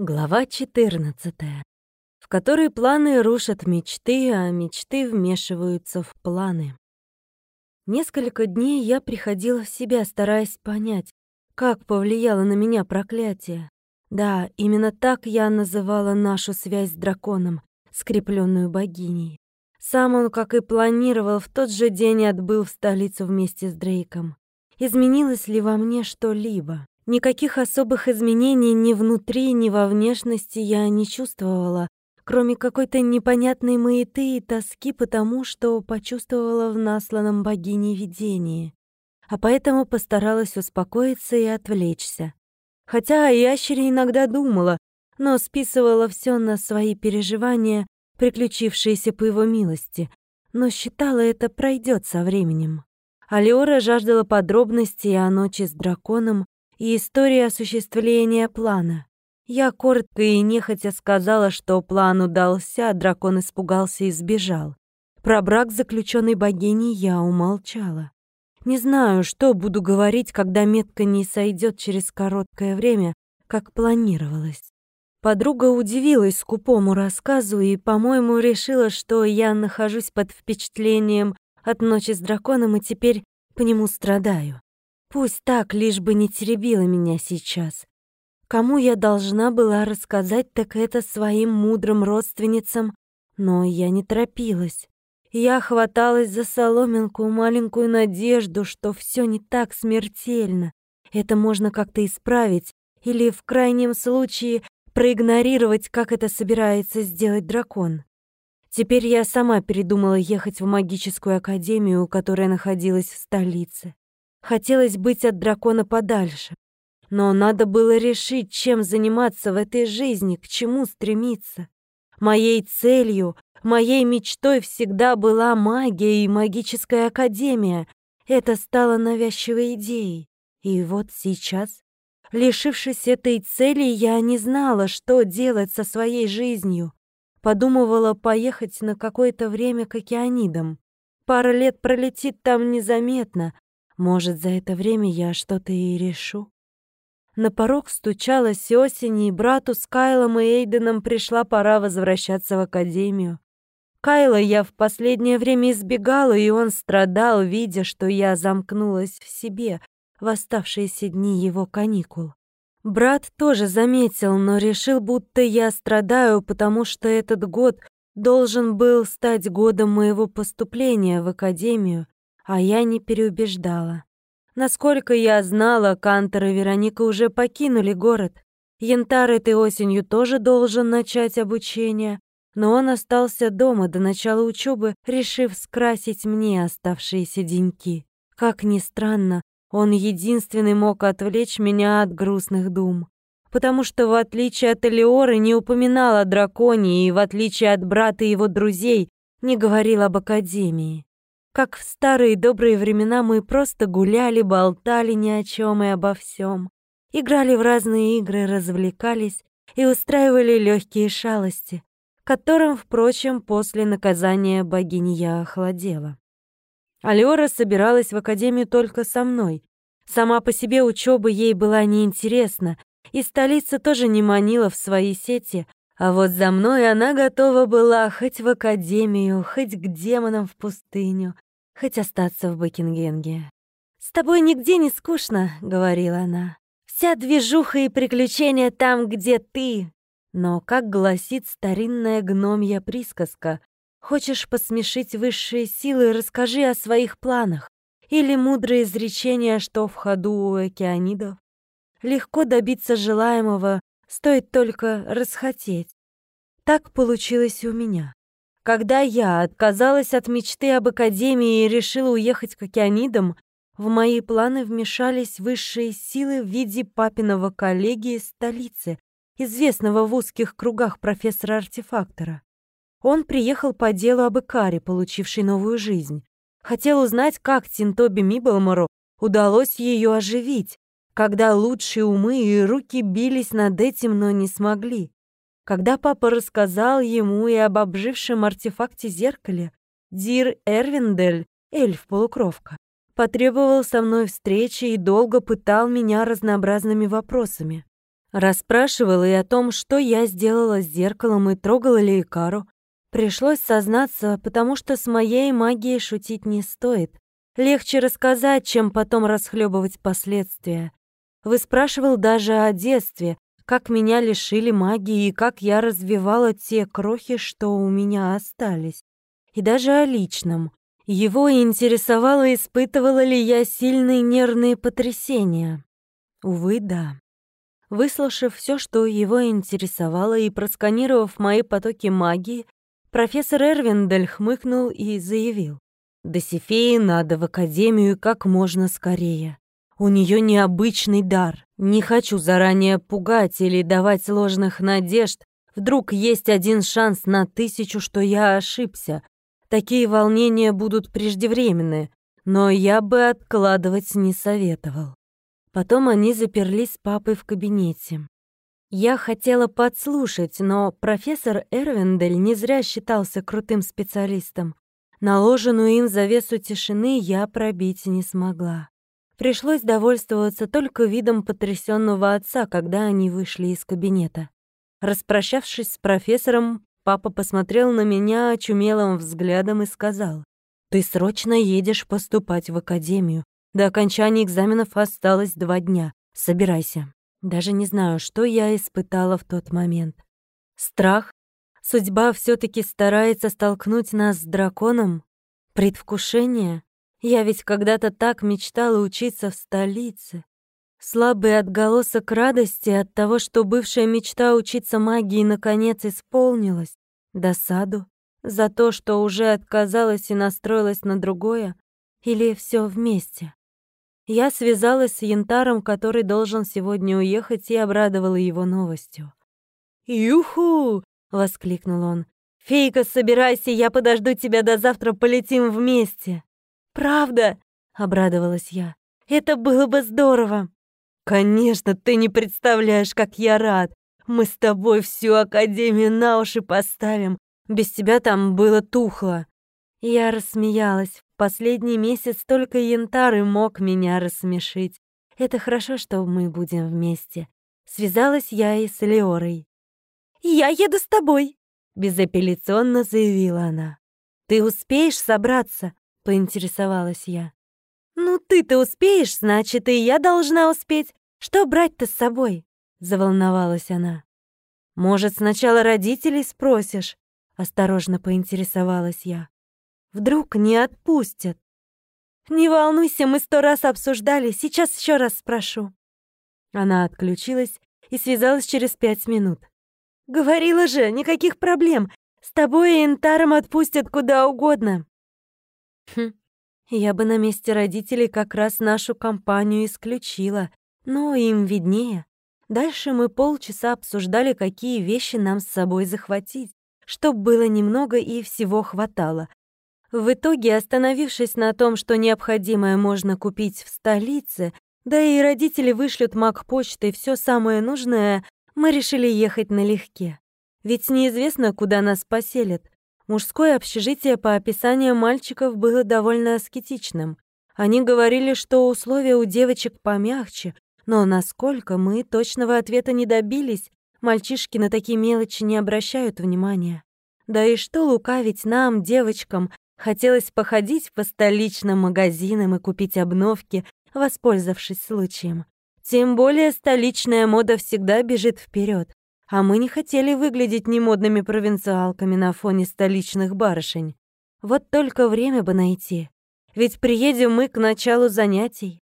Глава 14, в которой планы рушат мечты, а мечты вмешиваются в планы. Несколько дней я приходила в себя, стараясь понять, как повлияло на меня проклятие. Да, именно так я называла нашу связь с драконом, скрепленную богиней. Сам он, как и планировал, в тот же день отбыл в столицу вместе с Дрейком. Изменилось ли во мне что-либо? Никаких особых изменений ни внутри, ни во внешности я не чувствовала, кроме какой-то непонятной маяты и тоски потому, что почувствовала в насланном богине видении. А поэтому постаралась успокоиться и отвлечься. Хотя о ящере иногда думала, но списывала все на свои переживания, приключившиеся по его милости, но считала, это пройдет со временем. Алиора жаждала подробностей о ночи с драконом, и история осуществления плана. Я коротко и нехотя сказала, что план удался, а дракон испугался и сбежал. Про брак заключенной богини я умолчала. Не знаю, что буду говорить, когда метка не сойдет через короткое время, как планировалось. Подруга удивилась скупому рассказу и, по-моему, решила, что я нахожусь под впечатлением от ночи с драконом и теперь по нему страдаю. Пусть так, лишь бы не теребила меня сейчас. Кому я должна была рассказать, так это своим мудрым родственницам, но я не торопилась. Я хваталась за соломинку, маленькую надежду, что все не так смертельно. Это можно как-то исправить или, в крайнем случае, проигнорировать, как это собирается сделать дракон. Теперь я сама передумала ехать в магическую академию, которая находилась в столице. Хотелось быть от дракона подальше. Но надо было решить, чем заниматься в этой жизни, к чему стремиться. Моей целью, моей мечтой всегда была магия и магическая академия. Это стало навязчивой идеей. И вот сейчас, лишившись этой цели, я не знала, что делать со своей жизнью. Подумывала поехать на какое-то время к океанидам. Пара лет пролетит там незаметно, может, за это время я что-то и решу? На порог стучалась осень, и брату с Кайлом и Эйденом пришла пора возвращаться в академию. Кайла я в последнее время избегала, и он страдал, видя, что я замкнулась в себе в оставшиеся дни его каникул. Брат тоже заметил, но решил, будто я страдаю, потому что этот год должен был стать годом моего поступления в академию, а я не переубеждала. Насколько я знала, Кантор и Вероника уже покинули город. Янтар этой осенью тоже должен начать обучение, но он остался дома до начала учебы, решив скрасить мне оставшиеся деньки. Как ни странно, он единственный мог отвлечь меня от грустных дум. Потому что, в отличие от Элиоры, не упоминал о драконе и, в отличие от брата и его друзей, не говорил об Академии. Как в старые добрые времена мы просто гуляли, болтали ни о чем и обо всем, играли в разные игры, развлекались и устраивали легкие шалости, которым, впрочем, после наказания богини я охладела. Алиора собиралась в академию только со мной. Сама по себе учеба ей была неинтересна, и столица тоже не манила в свои сети, а вот за мной она готова была хоть в академию, хоть к демонам в пустыню, хоть остаться в Бекингенге. «С тобой нигде не скучно», — говорила она. «Вся движуха и приключения там, где ты». Но, как гласит старинная гномья присказка, хочешь посмешить высшие силы, расскажи о своих планах. Или мудрое изречение, что в ходу у океанидов. Легко добиться желаемого, стоит только расхотеть. Так получилось у меня. Когда я отказалась от мечты об академии и решила уехать к океанидам, в мои планы вмешались высшие силы в виде папиного коллеги из столицы, известного в узких кругах профессора-артефактора. Он приехал по делу об Икаре, получившей новую жизнь. Хотел узнать, как Тинтоби Миблмору удалось ее оживить, когда лучшие умы и руки бились над этим, но не смогли. Когда папа рассказал ему и об обжившем артефакте зеркале, Дир Эрвиндель, эльф-полукровка, потребовал со мной встречи и долго пытал меня разнообразными вопросами. Расспрашивала и о том, что я сделала с зеркалом и трогала ли Икару. Пришлось сознаться, потому что с моей магией шутить не стоит. Легче рассказать, чем потом расхлебывать последствия. Выспрашивал даже о детстве, как меня лишили магии и как я развивала те крохи, что у меня остались. И даже о личном. Его интересовало, испытывала ли я сильные нервные потрясения. Увы, да. Выслушав все, что его интересовало, и просканировав мои потоки магии, профессор Эрвиндель хмыкнул и заявил. Досифеи надо в академию как можно скорее. У нее необычный дар. Не хочу заранее пугать или давать ложных надежд. Вдруг есть один шанс на тысячу, что я ошибся. Такие волнения будут преждевременны, но я бы откладывать не советовал. Потом они заперлись с папой в кабинете. Я хотела подслушать, но профессор Эрвиндель не зря считался крутым специалистом. Наложенную им завесу тишины я пробить не смогла. Пришлось довольствоваться только видом потрясенного отца, когда они вышли из кабинета. Распрощавшись с профессором, папа посмотрел на меня очумелым взглядом и сказал, «Ты срочно едешь поступать в академию. До окончания экзаменов осталось два дня. Собирайся». Даже не знаю, что я испытала в тот момент. Страх Судьба все-таки старается столкнуть нас с драконом? Предвкушение? Я ведь когда-то так мечтала учиться в столице. Слабый отголосок радости от того, что бывшая мечта учиться магии наконец исполнилась. Досаду за то, что уже отказалась и настроилась на другое, или все вместе. Я связалась с Янтаром, который должен сегодня уехать, и обрадовала его новостью. «Юху! — воскликнул он. «Фейка, собирайся, я подожду тебя до завтра, полетим вместе». «Правда?» — обрадовалась я. «Это было бы здорово». «Конечно, ты не представляешь, как я рад. Мы с тобой всю Академию на уши поставим. Без тебя там было тухло». Я рассмеялась. В последний месяц только Янтары мог меня рассмешить. Это хорошо, что мы будем вместе. Связалась я и с Леорой. «Я еду с тобой», — безапелляционно заявила она. «Ты успеешь собраться?» — поинтересовалась я. «Ну, ты-то успеешь, значит, и я должна успеть. Что брать-то с собой?» — заволновалась она. «Может, сначала родителей спросишь?» — осторожно поинтересовалась я. «Вдруг не отпустят?» «Не волнуйся, мы сто раз обсуждали, сейчас еще раз спрошу». Она отключилась и связалась через пять минут. Говорила же, никаких проблем. С тобой и Интаром отпустят куда угодно. Хм, я бы на месте родителей как раз нашу компанию исключила, но им виднее. Дальше мы полчаса обсуждали, какие вещи нам с собой захватить, чтоб было немного и всего хватало. В итоге, остановившись на том, что необходимое можно купить в столице, да и родители вышлют маг почтой все самое нужное, мы решили ехать налегке. Ведь неизвестно, куда нас поселят. Мужское общежитие по описанию мальчиков было довольно аскетичным. Они говорили, что условия у девочек помягче, но насколько мы точного ответа не добились, мальчишки на такие мелочи не обращают внимания. Да и что лукавить нам, девочкам, хотелось походить по столичным магазинам и купить обновки, воспользовавшись случаем. Тем более столичная мода всегда бежит вперед, а мы не хотели выглядеть немодными провинциалками на фоне столичных барышень. Вот только время бы найти. Ведь приедем мы к началу занятий.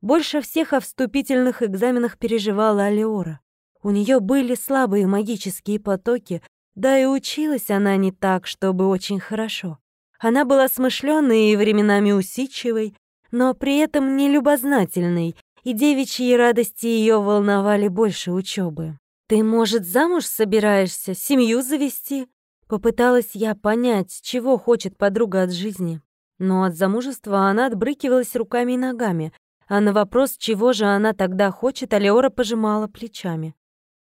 Больше всех о вступительных экзаменах переживала Алиора. У нее были слабые магические потоки, да и училась она не так, чтобы очень хорошо. Она была смышленной и временами усидчивой, но при этом не любознательной и девичьи радости ее волновали больше учебы. «Ты, может, замуж собираешься, семью завести?» Попыталась я понять, чего хочет подруга от жизни. Но от замужества она отбрыкивалась руками и ногами, а на вопрос, чего же она тогда хочет, Алеора пожимала плечами.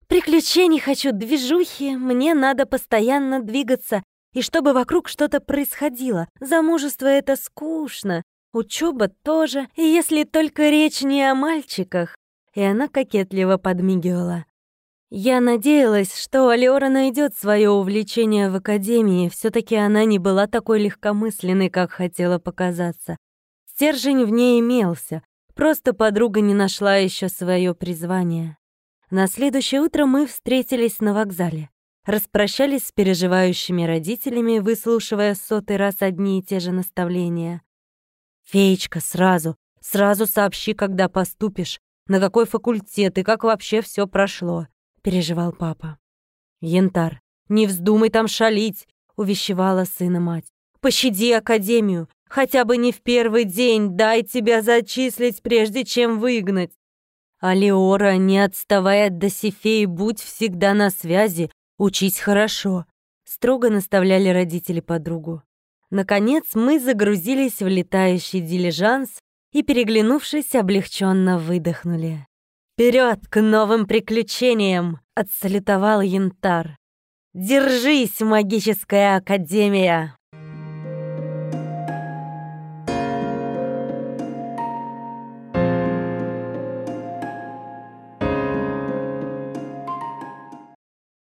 «Приключений хочу, движухи, мне надо постоянно двигаться, и чтобы вокруг что-то происходило. Замужество — это скучно, Учеба тоже, и если только речь не о мальчиках. И она кокетливо подмигивала. Я надеялась, что Алиора найдет свое увлечение в академии, все таки она не была такой легкомысленной, как хотела показаться. Стержень в ней имелся, просто подруга не нашла еще свое призвание. На следующее утро мы встретились на вокзале. Распрощались с переживающими родителями, выслушивая сотый раз одни и те же наставления. «Феечка, сразу, сразу сообщи, когда поступишь, на какой факультет и как вообще все прошло переживал папа. «Янтар, не вздумай там шалить!» — увещевала сына мать. «Пощади Академию! Хотя бы не в первый день дай тебя зачислить, прежде чем выгнать!» «Алиора, не отставай от Досифеи, будь всегда на связи, учись хорошо!» Строго наставляли родители подругу. Наконец мы загрузились в летающий дилижанс и, переглянувшись, облегченно выдохнули. «Вперед к новым приключениям!» — отсалютовал Янтар. «Держись, магическая академия!»